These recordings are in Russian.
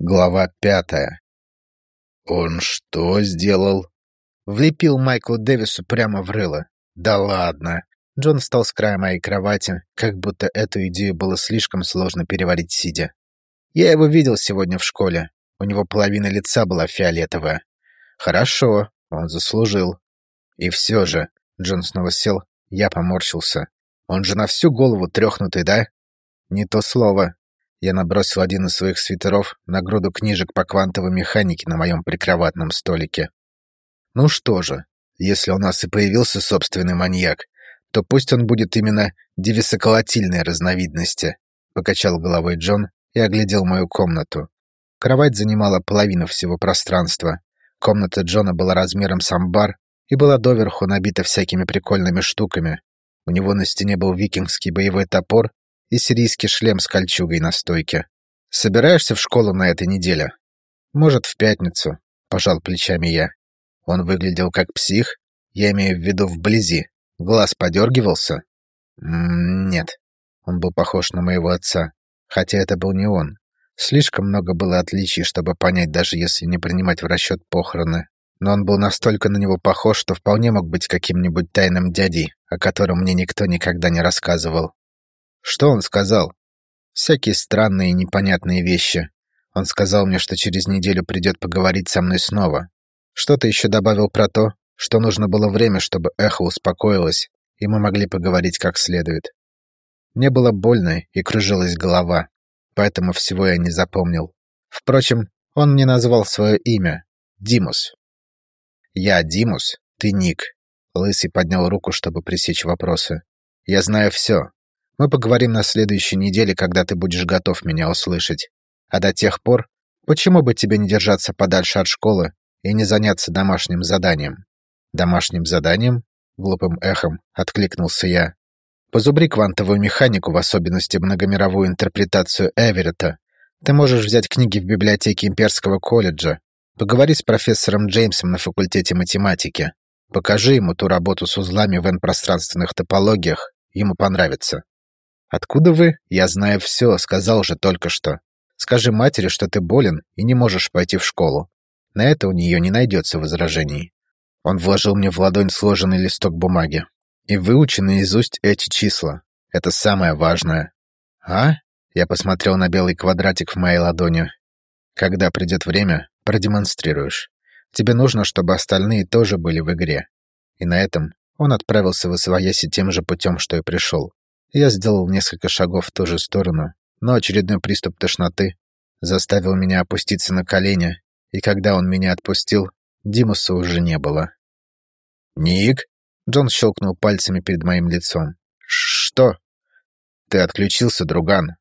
Глава пятая. «Он что сделал?» Влепил Майклу Дэвису прямо в рыло. «Да ладно!» Джон встал с края моей кровати, как будто эту идею было слишком сложно переварить сидя. Я его видел сегодня в школе. У него половина лица была фиолетовая. Хорошо, он заслужил. И все же, Джон снова сел, я поморщился. Он же на всю голову трехнутый, да? Не то слово. Я набросил один из своих свитеров на груду книжек по квантовой механике на моем прикроватном столике. Ну что же, если у нас и появился собственный маньяк, то пусть он будет именно девисоколотильной разновидности, покачал головой Джон и оглядел мою комнату. Кровать занимала половину всего пространства. Комната Джона была размером с амбар и была доверху набита всякими прикольными штуками. У него на стене был викингский боевой топор и сирийский шлем с кольчугой на стойке. «Собираешься в школу на этой неделе?» «Может, в пятницу», — пожал плечами я. Он выглядел как псих, я имею в виду вблизи. Глаз подергивался? Нет. Он был похож на моего отца, хотя это был не он. Слишком много было отличий, чтобы понять, даже если не принимать в расчет похороны. Но он был настолько на него похож, что вполне мог быть каким-нибудь тайным дядей, о котором мне никто никогда не рассказывал. Что он сказал? Всякие странные и непонятные вещи. Он сказал мне, что через неделю придет поговорить со мной снова. Что-то еще добавил про то, что нужно было время, чтобы эхо успокоилось, и мы могли поговорить как следует. Мне было больно и кружилась голова, поэтому всего я не запомнил. Впрочем, он мне назвал свое имя — Димус. «Я Димус, ты Ник». Лысый поднял руку, чтобы пресечь вопросы. «Я знаю все, мы поговорим на следующей неделе, когда ты будешь готов меня услышать. А до тех пор, почему бы тебе не держаться подальше от школы и не заняться домашним заданием? Домашним заданием? Глупым эхом откликнулся я. Позубри квантовую механику, в особенности многомировую интерпретацию Эверетта. Ты можешь взять книги в библиотеке Имперского колледжа. Поговори с профессором Джеймсом на факультете математики. Покажи ему ту работу с узлами в n-пространственных топологиях. Ему понравится. «Откуда вы?» «Я знаю все, сказал же только что. Скажи матери, что ты болен и не можешь пойти в школу. На это у нее не найдется возражений». Он вложил мне в ладонь сложенный листок бумаги. «И выучи наизусть эти числа. Это самое важное». «А?» Я посмотрел на белый квадратик в моей ладони. «Когда придет время, продемонстрируешь. Тебе нужно, чтобы остальные тоже были в игре». И на этом он отправился в Освояси тем же путем, что и пришел. Я сделал несколько шагов в ту же сторону, но очередной приступ тошноты заставил меня опуститься на колени, и когда он меня отпустил, Димуса уже не было. «Ник?» — Джон щелкнул пальцами перед моим лицом. «Что?» «Ты отключился, друган?»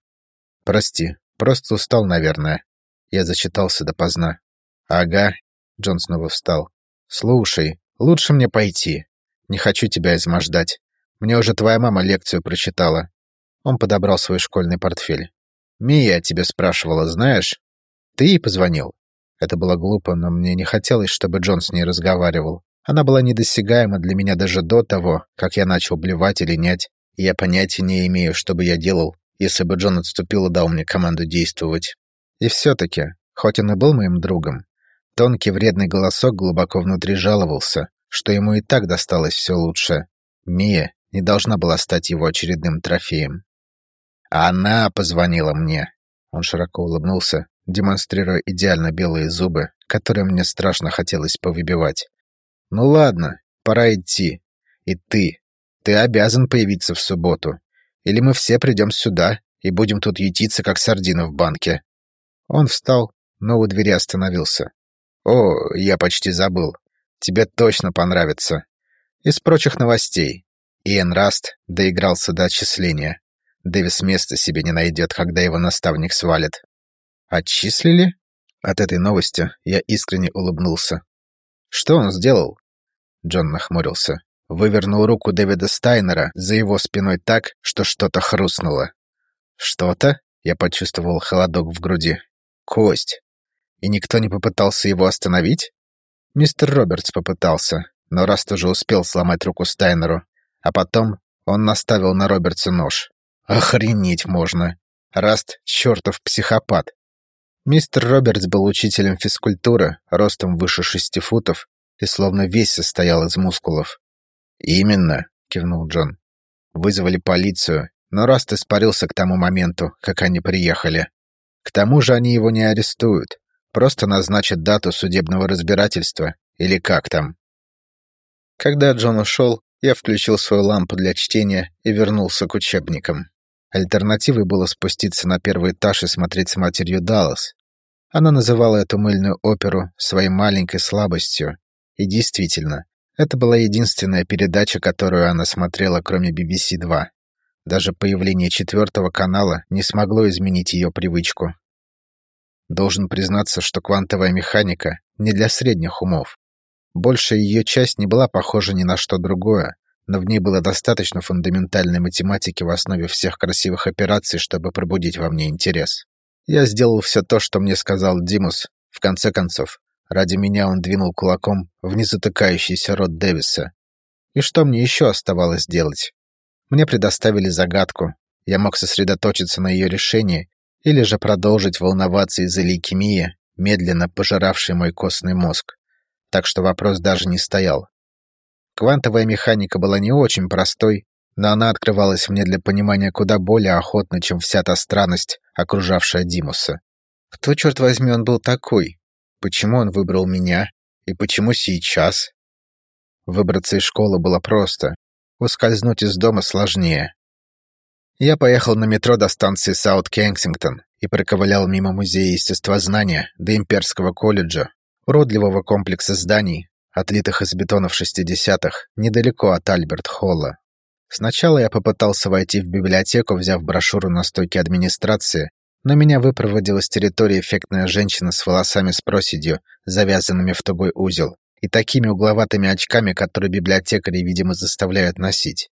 «Прости, просто устал, наверное». Я зачитался допоздна. «Ага». Джон снова встал. «Слушай, лучше мне пойти. Не хочу тебя измождать. Мне уже твоя мама лекцию прочитала». Он подобрал свой школьный портфель. «Мия тебе спрашивала, знаешь? Ты ей позвонил?» Это было глупо, но мне не хотелось, чтобы Джон с ней разговаривал. Она была недосягаема для меня даже до того, как я начал блевать или нять. Я понятия не имею, что бы я делал, если бы Джон отступил и дал мне команду действовать. И все-таки, хоть он и был моим другом, тонкий вредный голосок глубоко внутри жаловался, что ему и так досталось все лучшее. Мия не должна была стать его очередным трофеем. «Она позвонила мне!» Он широко улыбнулся, демонстрируя идеально белые зубы, которые мне страшно хотелось повыбивать. «Ну ладно, пора идти. И ты. Ты обязан появиться в субботу. Или мы все придем сюда и будем тут ютиться, как сардины в банке». Он встал, но у двери остановился. «О, я почти забыл. Тебе точно понравится. Из прочих новостей. Иэн Раст доигрался до отчисления. Дэвис места себе не найдет, когда его наставник свалит. «Отчислили?» От этой новости я искренне улыбнулся. «Что он сделал?» Джон нахмурился. Вывернул руку Дэвида Стайнера за его спиной так, что что-то хрустнуло. «Что-то?» Я почувствовал холодок в груди. «Кость. И никто не попытался его остановить?» Мистер Робертс попытался, но раз тоже успел сломать руку Стайнеру, а потом он наставил на Робертса нож. Охренеть можно. Раст — чертов психопат. Мистер Робертс был учителем физкультуры, ростом выше шести футов, и словно весь состоял из мускулов. «Именно», — кивнул Джон. «Вызвали полицию, но Раст испарился к тому моменту, как они приехали. К тому же они его не арестуют, просто назначат дату судебного разбирательства, или как там». Когда Джон ушел, я включил свою лампу для чтения и вернулся к учебникам. Альтернативой было спуститься на первый этаж и смотреть с матерью Даллас. Она называла эту мыльную оперу своей маленькой слабостью. И действительно, это была единственная передача, которую она смотрела, кроме BBC2. Даже появление четвертого канала не смогло изменить ее привычку. Должен признаться, что квантовая механика не для средних умов. Большая ее часть не была похожа ни на что другое, но в ней было достаточно фундаментальной математики в основе всех красивых операций, чтобы пробудить во мне интерес. Я сделал все то, что мне сказал Димус. В конце концов, ради меня он двинул кулаком в незатыкающийся рот Дэвиса. И что мне еще оставалось делать? Мне предоставили загадку. Я мог сосредоточиться на ее решении или же продолжить волноваться из-за лейкемии, медленно пожиравшей мой костный мозг. Так что вопрос даже не стоял. Квантовая механика была не очень простой, но она открывалась мне для понимания куда более охотно, чем вся та странность, окружавшая Димуса. Кто, черт возьми, он был такой? Почему он выбрал меня? И почему сейчас? Выбраться из школы было просто. Ускользнуть из дома сложнее. Я поехал на метро до станции Саут-Кенсингтон и проковылял мимо музея естествознания до Имперского колледжа, уродливого комплекса зданий, отлитых из бетона в 60-х, недалеко от Альберт-Холла. Сначала я попытался войти в библиотеку, взяв брошюру на стойке администрации, но меня выпроводила с территории эффектная женщина с волосами с проседью, завязанными в тугой узел, и такими угловатыми очками, которые библиотекари, видимо, заставляют носить.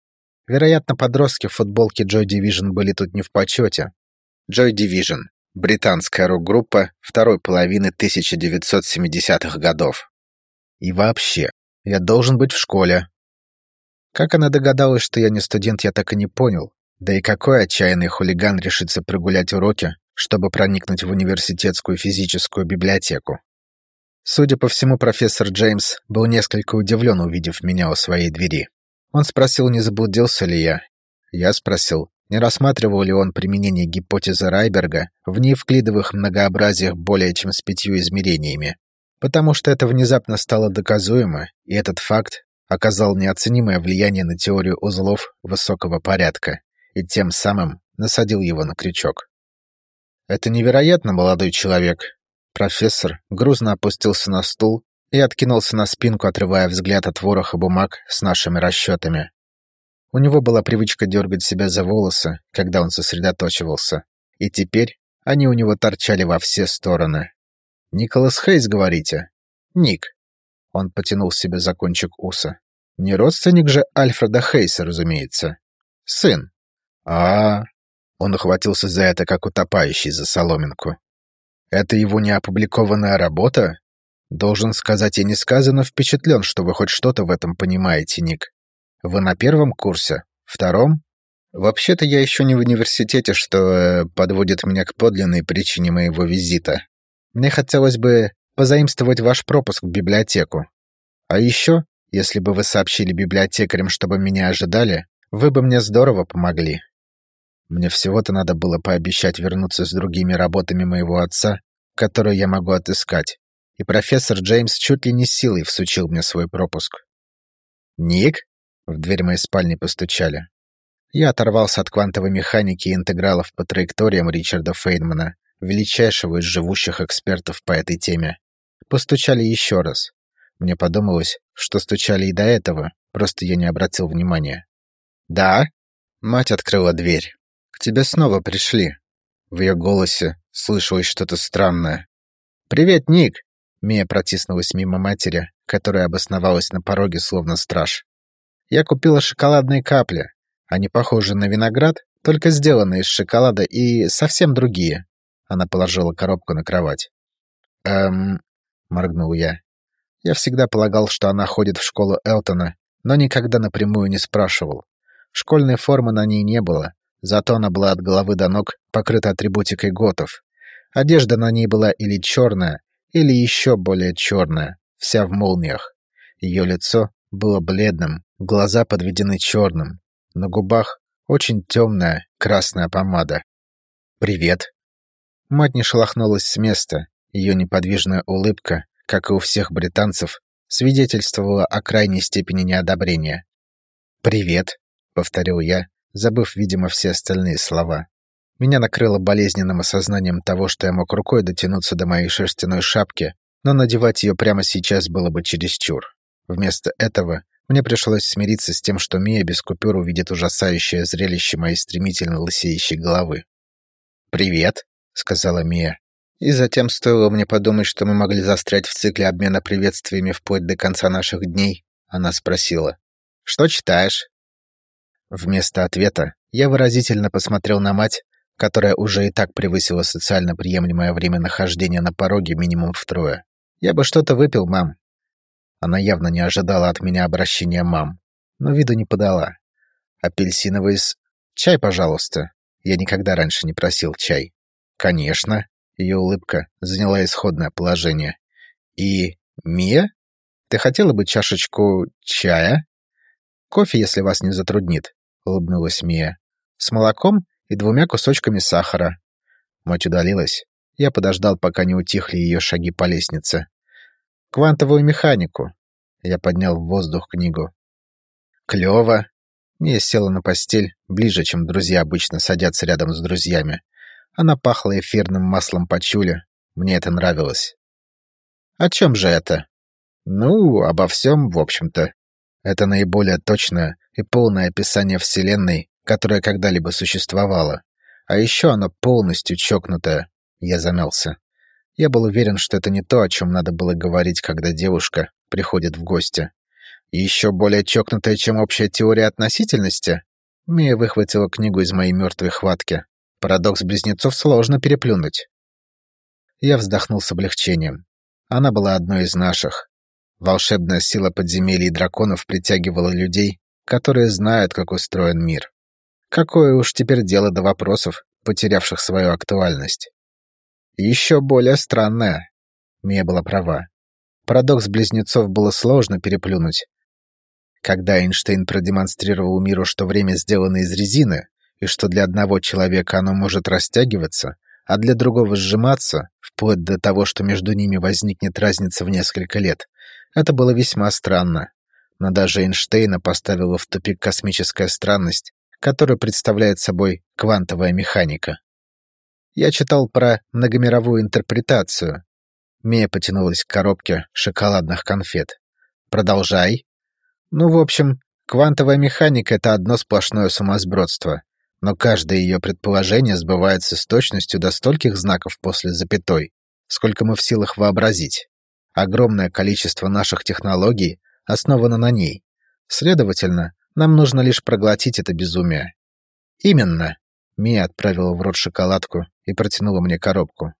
Вероятно, подростки в футболке Joy Division были тут не в почете. Joy Division – британская рок-группа второй половины 1970-х годов. И вообще, я должен быть в школе, как она догадалась, что я не студент, я так и не понял. Да и какой отчаянный хулиган решится прогулять уроки, чтобы проникнуть в университетскую физическую библиотеку? Судя по всему, профессор Джеймс был несколько удивлен, увидев меня у своей двери. Он спросил, не заблудился ли я. Я спросил, не рассматривал ли он применение гипотезы Райберга в неевклидовых многообразиях более чем с пятью измерениями. Потому что это внезапно стало доказуемо, и этот факт оказал неоценимое влияние на теорию узлов высокого порядка и тем самым насадил его на крючок. «Это невероятно, молодой человек!» Профессор грузно опустился на стул и откинулся на спинку, отрывая взгляд от вороха бумаг с нашими расчетами. У него была привычка дергать себя за волосы, когда он сосредоточивался, и теперь они у него торчали во все стороны. «Николас Хейс, говорите?» «Ник, он потянул себе за кончик уса. Не родственник же Альфреда Хейса, разумеется. Сын. А, -а, а Он ухватился за это, как утопающий за соломинку. Это его неопубликованная работа? Должен сказать, я несказанно впечатлен, что вы хоть что-то в этом понимаете, Ник. Вы на первом курсе? Втором? Вообще-то я еще не в университете, что э, подводит меня к подлинной причине моего визита. Мне хотелось бы позаимствовать ваш пропуск в библиотеку. А еще, если бы вы сообщили библиотекарям, чтобы меня ожидали, вы бы мне здорово помогли. Мне всего-то надо было пообещать вернуться с другими работами моего отца, которые я могу отыскать, и профессор Джеймс чуть ли не силой всучил мне свой пропуск. «Ник?» — в дверь моей спальни постучали. Я оторвался от квантовой механики и интегралов по траекториям Ричарда Фейнмана, величайшего из живущих экспертов по этой теме. Постучали еще раз. Мне подумалось, что стучали и до этого, просто я не обратил внимания. «Да?» Мать открыла дверь. «К тебе снова пришли». В ее голосе слышалось что-то странное. «Привет, Ник!» Мия протиснулась мимо матери, которая обосновалась на пороге словно страж. «Я купила шоколадные капли. Они похожи на виноград, только сделаны из шоколада и совсем другие». Она положила коробку на кровать. «Эм, моргнул я. Я всегда полагал, что она ходит в школу Элтона, но никогда напрямую не спрашивал. Школьной формы на ней не было, зато она была от головы до ног покрыта атрибутикой готов. Одежда на ней была или черная, или еще более черная, вся в молниях. Ее лицо было бледным, глаза подведены черным, на губах очень темная красная помада. «Привет». Мать не шелохнулась с места, ее неподвижная улыбка, как и у всех британцев, свидетельствовала о крайней степени неодобрения. «Привет», — повторил я, забыв, видимо, все остальные слова. Меня накрыло болезненным осознанием того, что я мог рукой дотянуться до моей шерстяной шапки, но надевать ее прямо сейчас было бы чересчур. Вместо этого мне пришлось смириться с тем, что Мия без купюр увидит ужасающее зрелище моей стремительно лысеющей головы. «Привет», — сказала Мия. И затем стоило мне подумать, что мы могли застрять в цикле обмена приветствиями вплоть до конца наших дней, она спросила. «Что читаешь?» Вместо ответа я выразительно посмотрел на мать, которая уже и так превысила социально приемлемое время нахождения на пороге минимум втрое. «Я бы что-то выпил, мам». Она явно не ожидала от меня обращения «мам», но виду не подала. «Апельсиновый с... Чай, пожалуйста». Я никогда раньше не просил чай. «Конечно». Ее улыбка заняла исходное положение. «И... Мия? Ты хотела бы чашечку чая?» «Кофе, если вас не затруднит», — улыбнулась Мия. «С молоком и двумя кусочками сахара. Мать удалилась. Я подождал, пока не утихли ее шаги по лестнице. «Квантовую механику». Я поднял в воздух книгу. «Клёво». Мия села на постель, ближе, чем друзья обычно садятся рядом с друзьями. Она пахла эфирным маслом пачули. Мне это нравилось. «О чем же это?» «Ну, обо всем, в общем-то. Это наиболее точное и полное описание Вселенной, которая когда-либо существовала. А еще она полностью чокнутая. Я замялся. Я был уверен, что это не то, о чем надо было говорить, когда девушка приходит в гости. еще более чокнутая, чем общая теория относительности? Мия выхватила книгу из моей мертвой хватки. Парадокс близнецов сложно переплюнуть. Я вздохнул с облегчением. Она была одной из наших. Волшебная сила подземелий драконов притягивала людей, которые знают, как устроен мир. Какое уж теперь дело до вопросов, потерявших свою актуальность. Еще более странное. Мия была права. Парадокс близнецов было сложно переплюнуть. Когда Эйнштейн продемонстрировал миру, что время сделано из резины, и что для одного человека оно может растягиваться, а для другого сжиматься, вплоть до того, что между ними возникнет разница в несколько лет, это было весьма странно. Но даже Эйнштейна поставила в тупик космическая странность, которую представляет собой квантовая механика. Я читал про многомировую интерпретацию. Мия потянулась к коробке шоколадных конфет. «Продолжай». «Ну, в общем, квантовая механика — это одно сплошное сумасбродство, но каждое ее предположение сбывается с точностью до стольких знаков после запятой, сколько мы в силах вообразить. Огромное количество наших технологий основано на ней. Следовательно, нам нужно лишь проглотить это безумие. Именно. Мия отправила в рот шоколадку и протянула мне коробку.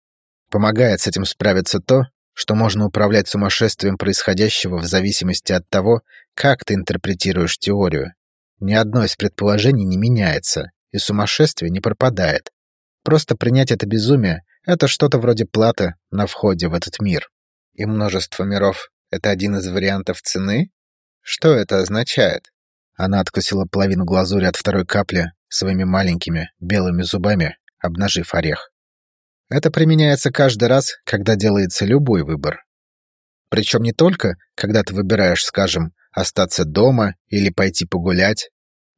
Помогает с этим справиться то, что можно управлять сумасшествием происходящего в зависимости от того, как ты интерпретируешь теорию. Ни одно из предположений не меняется, и сумасшествие не пропадает. Просто принять это безумие — это что-то вроде платы на входе в этот мир. И множество миров — это один из вариантов цены? Что это означает? Она откусила половину глазури от второй капли своими маленькими белыми зубами, обнажив орех. Это применяется каждый раз, когда делается любой выбор. Причем не только, когда ты выбираешь, скажем, остаться дома или пойти погулять,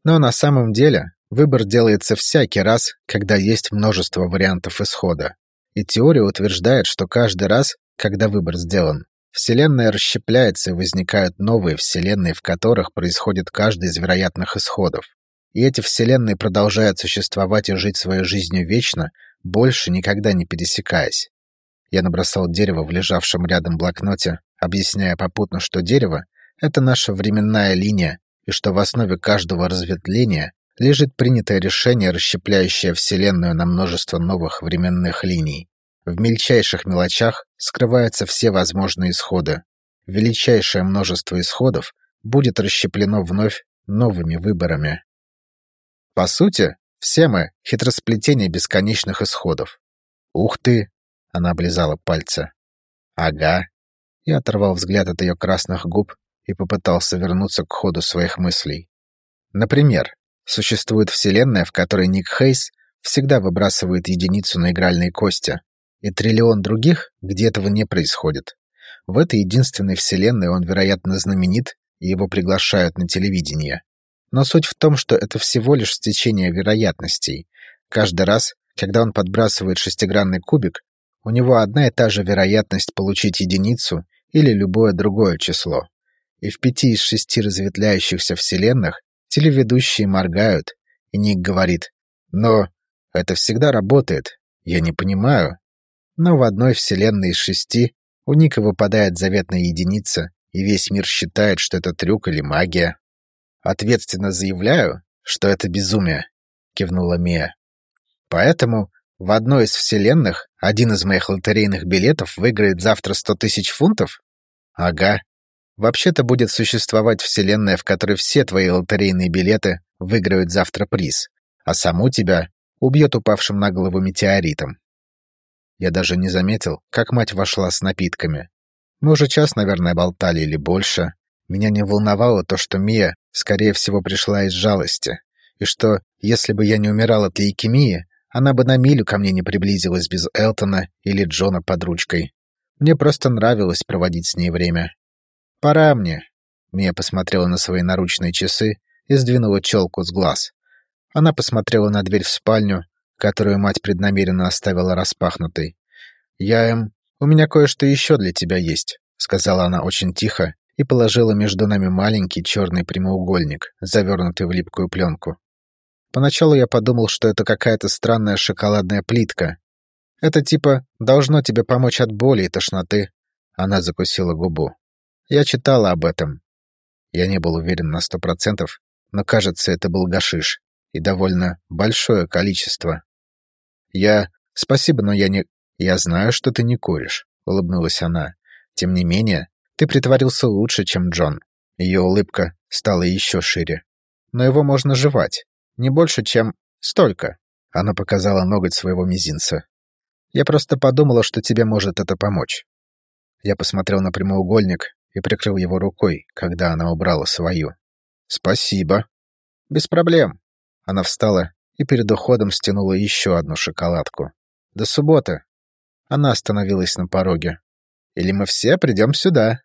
но на самом деле выбор делается всякий раз, когда есть множество вариантов исхода. И теория утверждает, что каждый раз, когда выбор сделан, Вселенная расщепляется и возникают новые вселенные, в которых происходит каждый из вероятных исходов. И эти вселенные продолжают существовать и жить своей жизнью вечно, больше никогда не пересекаясь. Я набросал дерево в лежавшем рядом блокноте, объясняя попутно, что дерево — это наша временная линия, и что в основе каждого разветвления лежит принятое решение, расщепляющее Вселенную на множество новых временных линий. В мельчайших мелочах скрываются все возможные исходы. Величайшее множество исходов будет расщеплено вновь новыми выборами. По сути, все мы — хитросплетение бесконечных исходов. Ух ты! Она облизала пальцы. «Ага». Я оторвал взгляд от ее красных губ и попытался вернуться к ходу своих мыслей. Например, существует вселенная, в которой Ник Хейс всегда выбрасывает единицу на игральные кости, и триллион других, где этого не происходит. В этой единственной вселенной он, вероятно, знаменит, и его приглашают на телевидение. Но суть в том, что это всего лишь стечение вероятностей. Каждый раз, когда он подбрасывает шестигранный кубик, у него одна и та же вероятность получить единицу или любое другое число. И в пяти из шести разветвляющихся вселенных телеведущие моргают, и Ник говорит «Но это всегда работает, я не понимаю». Но в одной вселенной из шести у Ника выпадает заветная единица, и весь мир считает, что это трюк или магия. «Ответственно заявляю, что это безумие», — кивнула Мия. «Поэтому в одной из вселенных один из моих лотерейных билетов выиграет завтра сто тысяч фунтов? Ага. Вообще-то будет существовать вселенная, в которой все твои лотерейные билеты выиграют завтра приз, а саму тебя убьет упавшим на голову метеоритом. Я даже не заметил, как мать вошла с напитками. Мы уже час, наверное, болтали или больше. Меня не волновало то, что Мия, скорее всего, пришла из жалости, и что, если бы я не умирал от лейкемии, она бы на милю ко мне не приблизилась без Элтона или Джона под ручкой. Мне просто нравилось проводить с ней время. «Пора мне», — Мия посмотрела на свои наручные часы и сдвинула челку с глаз. Она посмотрела на дверь в спальню, которую мать преднамеренно оставила распахнутой. «Я, эм, у меня кое-что еще для тебя есть», — сказала она очень тихо и положила между нами маленький черный прямоугольник, завернутый в липкую пленку. Поначалу я подумал, что это какая-то странная шоколадная плитка. Это типа должно тебе помочь от боли и тошноты. Она закусила губу. Я читала об этом. Я не был уверен на сто процентов, но, кажется, это был гашиш. И довольно большое количество. Я... Спасибо, но я не... Я знаю, что ты не куришь, улыбнулась она. Тем не менее, ты притворился лучше, чем Джон. Ее улыбка стала еще шире. Но его можно жевать. Не больше, чем столько. Она показала ноготь своего мизинца. Я просто подумала, что тебе может это помочь. Я посмотрел на прямоугольник и прикрыл его рукой, когда она убрала свою. Спасибо. Без проблем. Она встала и перед уходом стянула еще одну шоколадку. До субботы. Она остановилась на пороге. Или мы все придем сюда.